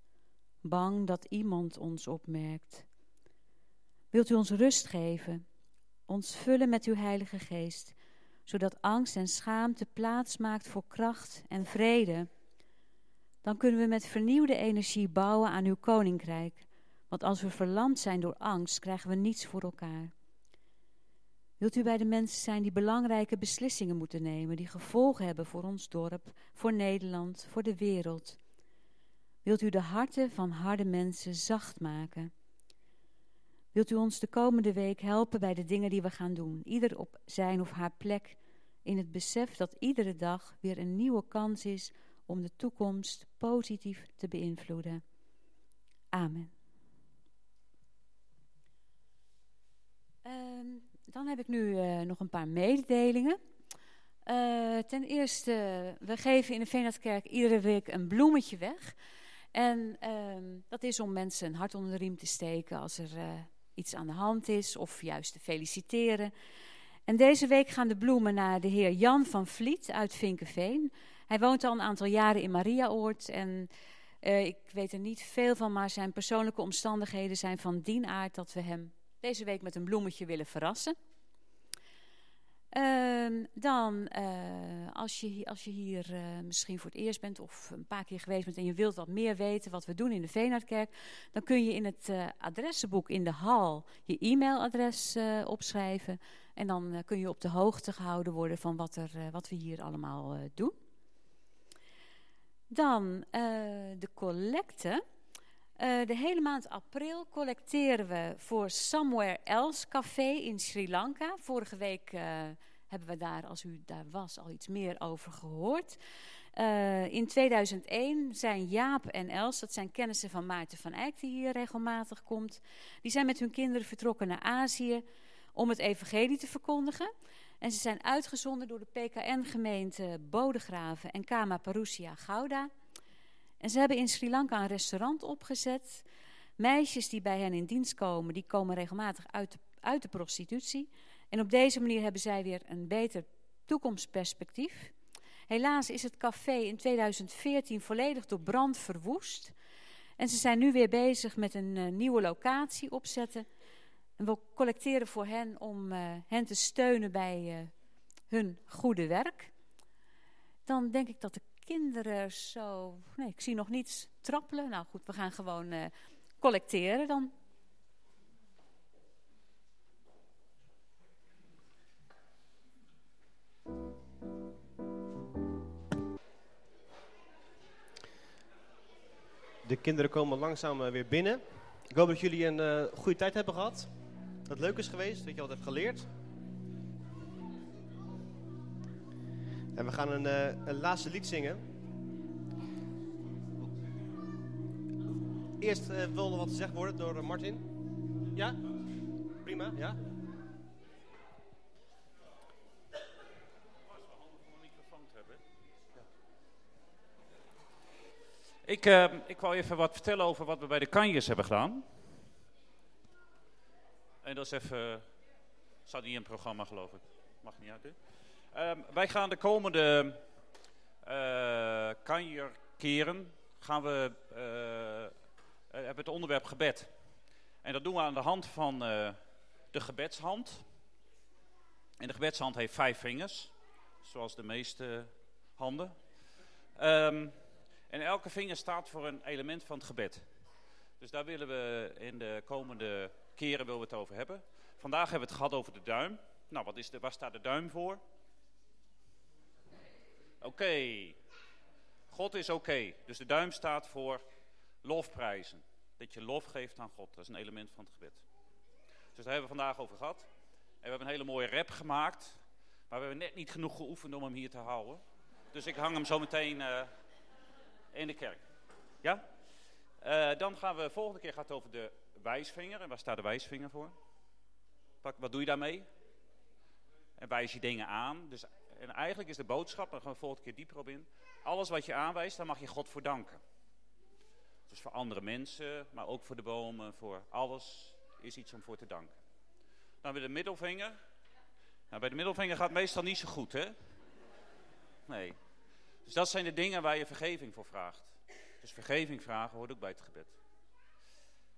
Bang dat iemand ons opmerkt. Wilt u ons rust geven, ons vullen met uw Heilige Geest, zodat angst en schaamte plaats maakt voor kracht en vrede? Dan kunnen we met vernieuwde energie bouwen aan uw koninkrijk. Want als we verlamd zijn door angst, krijgen we niets voor elkaar. Wilt u bij de mensen zijn die belangrijke beslissingen moeten nemen, die gevolgen hebben voor ons dorp, voor Nederland, voor de wereld? Wilt u de harten van harde mensen zacht maken? Wilt u ons de komende week helpen bij de dingen die we gaan doen, ieder op zijn of haar plek, in het besef dat iedere dag weer een nieuwe kans is om de toekomst positief te beïnvloeden? Amen. Ehm, dan heb ik nu eh, nog een paar mededelingen. Eh, ten eerste, we geven in de Veenhardkerk iedere week een bloemetje weg. En ehm, dat is om mensen een hart onder de riem te steken als er eh, iets aan de hand is of juist te feliciteren. En deze week gaan de bloemen naar de heer Jan van Vliet uit Vinkenveen. Hij woont al een aantal jaren in Mariaoord en ik weet er niet veel van, maar zijn persoonlijke omstandigheden zijn van dien aard dat we hem deze week met een bloemetje willen verrassen. Ehm, dan, uh, als, je, als je hier uh, misschien voor het eerst bent of een paar keer geweest bent en je wilt wat meer weten wat we doen in de Veenhardkerk, dan kun je in het uh, adressenboek in de hal je e-mailadres opschrijven. En dan kun je op de hoogte gehouden worden van wat, er, wat we hier allemaal doen. Dan de collecte. Uh, de hele maand april collecteren we voor Somewhere Else Café in Sri Lanka. Vorige week uh, hebben we daar, als u daar was, al iets meer over gehoord. Uh, in 2001 zijn Jaap en Els, dat zijn kennissen van Maarten van Eyck die hier regelmatig komt. Die zijn met hun kinderen vertrokken naar Azië om het evangelie te verkondigen. En ze zijn uitgezonden door de PKN-gemeente Bodegraven en Kama Parousia Gouda. En ze hebben in Sri Lanka een restaurant opgezet. Meisjes die bij hen in dienst komen, die komen regelmatig uit de, uit de prostitutie. En op deze manier hebben zij weer een beter toekomstperspectief. Helaas is het café in 2014 volledig door brand verwoest. En ze zijn nu weer bezig met een uh, nieuwe locatie opzetten. En we collecteren voor hen om uh, hen te steunen bij uh, hun goede werk. Dan denk ik dat de kinderen zo... Nee, ik zie nog niets trappelen. Nou goed, we gaan gewoon uh, collecteren dan. De kinderen komen langzaam uh, weer binnen. Ik hoop dat jullie een uh, goede tijd hebben gehad. Dat het leuk is geweest, dat je wat hebt geleerd. En we gaan een, eh, een laatste lied zingen. Eerst eh, uh, wil wat gezegd worden door eh, Martin. Ja? Prima, ja? Ik, uh, ik wou even wat vertellen over wat we bij de kanjes hebben gedaan. En dat is even... Zat niet in het programma, geloof ik. Mag niet uit, hè? Um, wij gaan de komende uh, kanjerkeren, gaan we, uh, hebben het onderwerp gebed. En dat doen we aan de hand van de gebedshand. En de gebedshand heeft vijf vingers, zoals de meeste handen. Um, en elke vinger staat voor een element van het gebed. Dus daar willen we in de komende keren willen we het over hebben. Vandaag hebben we het gehad over de duim. Nou, wat is de, waar staat de duim voor? Oké. God is oké. Dus de duim staat voor lofprijzen. Dat je lof geeft aan God. Dat is een element van het gebed. Dus daar hebben we vandaag over gehad. En we hebben een hele mooie rap gemaakt. Maar we hebben net niet genoeg geoefend om hem hier te houden. Dus ik hang hem zo meteen uh, in de kerk. Ja? Uh, dan gaan we, volgende keer gaat het over de wijsvinger. En waar staat de wijsvinger voor? Wat doe je daarmee? En wijs je dingen aan. Dus, en eigenlijk is de boodschap, daar gaan we volgende keer dieper op in. Alles wat je aanwijst, daar mag je God voor danken. Dus voor andere mensen, maar ook voor de bomen, voor alles is iets om voor te danken. Dan weer de middelvinger. Nou, bij de middelvinger gaat het meestal niet zo goed, hè? Nee. Dus dat zijn de dingen waar je vergeving voor vraagt. Dus vergeving vragen hoort ook bij het gebed.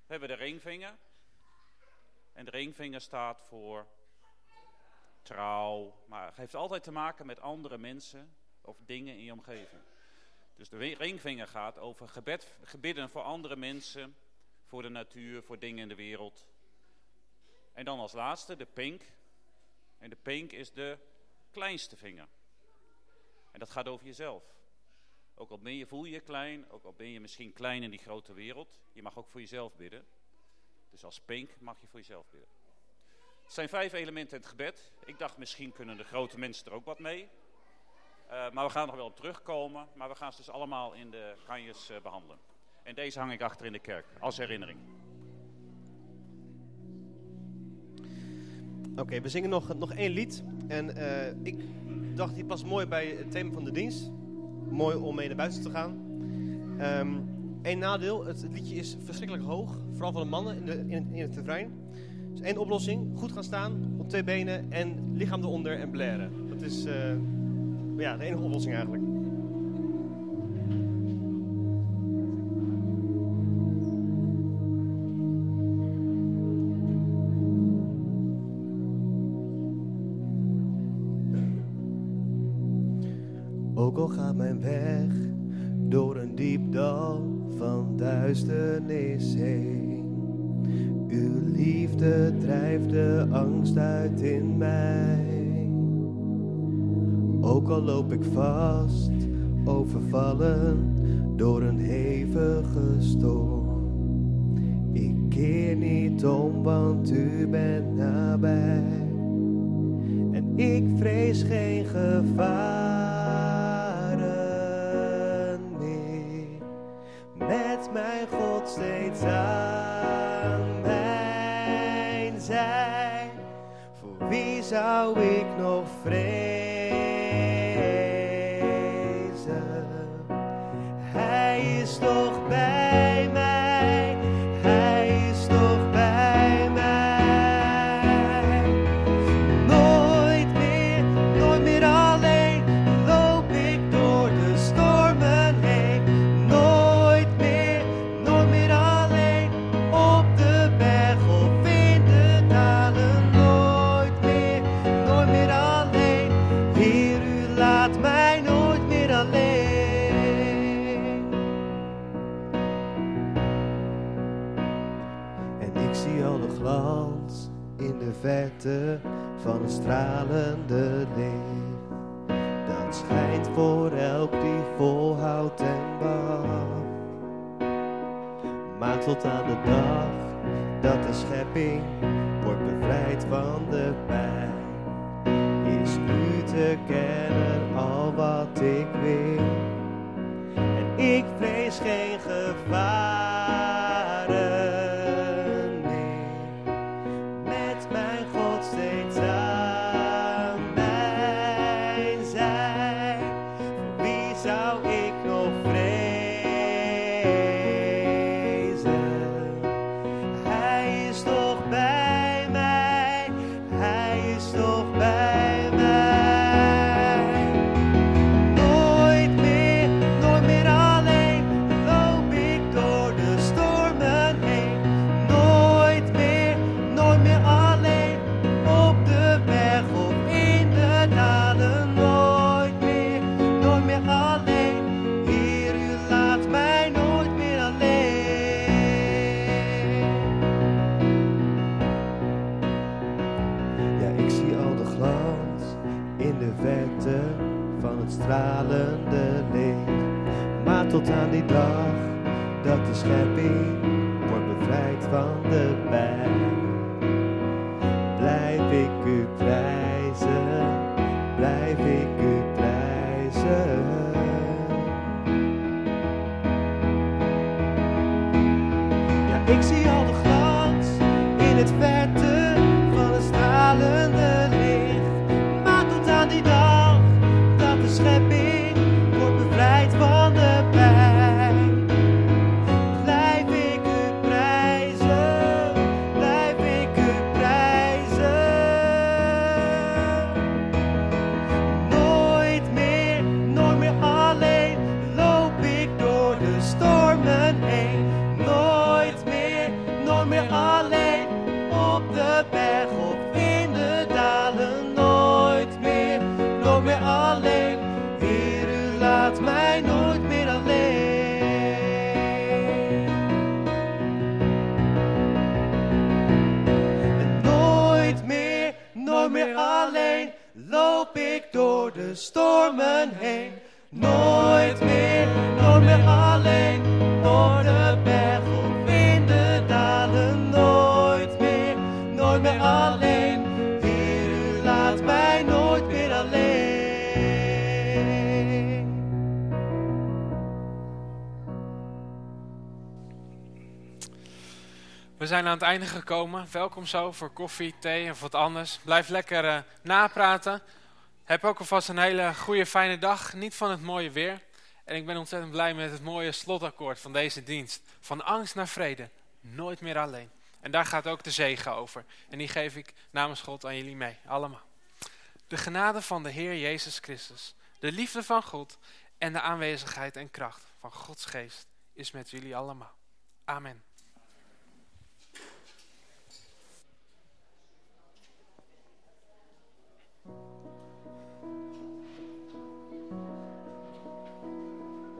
We hebben de ringvinger. En de ringvinger staat voor Maar het heeft altijd te maken met andere mensen of dingen in je omgeving. Dus de ringvinger gaat over gebed, gebidden voor andere mensen, voor de natuur, voor dingen in de wereld. En dan als laatste de pink. En de pink is de kleinste vinger. En dat gaat over jezelf. Ook al ben je, voel je klein, ook al ben je misschien klein in die grote wereld, je mag ook voor jezelf bidden. Dus als pink mag je voor jezelf bidden. Het zijn vijf elementen in het gebed. Ik dacht misschien kunnen de grote mensen er ook wat mee. Uh, maar we gaan er wel op terugkomen. Maar we gaan ze dus allemaal in de kanjes uh, behandelen. En deze hang ik achter in de kerk, als herinnering. Oké, we zingen nog, nog één lied. En uh, ik dacht, die past mooi bij het thema van de dienst. Mooi om mee naar buiten te gaan. Eén nadeel, het liedje is verschrikkelijk hoog. Vooral voor de mannen in, de, in, in het refrein. Één oplossing, goed gaan staan op twee benen en lichaam eronder en blaren. Dat is uh, ja, de enige oplossing eigenlijk. Ook al gaat mijn weg door een diep dal van duisternis heen. Liefde drijft de angst uit in mij. Ook al loop ik vast, overvallen door een hevige storm. Ik keer niet om, want u bent nabij. En ik vrees geen gevaar. Zou ik nog vrezen? Stralende licht. Dat schijnt voor elk die volhoudt en wacht. Maar tot aan de dag dat de schepping wordt bevrijd van de pijn, is u te kennen al wat ik wil. En ik vrees geen gevaren. Van de pijn, blijf ik u prijzen, blijf ik u prijzen. Heen. Nooit meer, nooit meer alleen door de berg in de dalen. Nooit meer, nooit meer alleen. Heer, u laat mij nooit meer alleen. We zijn aan het einde gekomen. Welkom zo voor koffie, thee of wat anders. Blijf lekker eh, napraten. Heb ook alvast een hele goede, fijne dag. Geniet van het mooie weer. En ik ben ontzettend blij met het mooie slotakkoord van deze dienst. Van angst naar vrede. Nooit meer alleen. En daar gaat ook de zegen over. En die geef ik namens God aan jullie mee. Allemaal. De genade van de Heer Jezus Christus. De liefde van God. En de aanwezigheid en kracht van Gods geest is met jullie allemaal. Amen.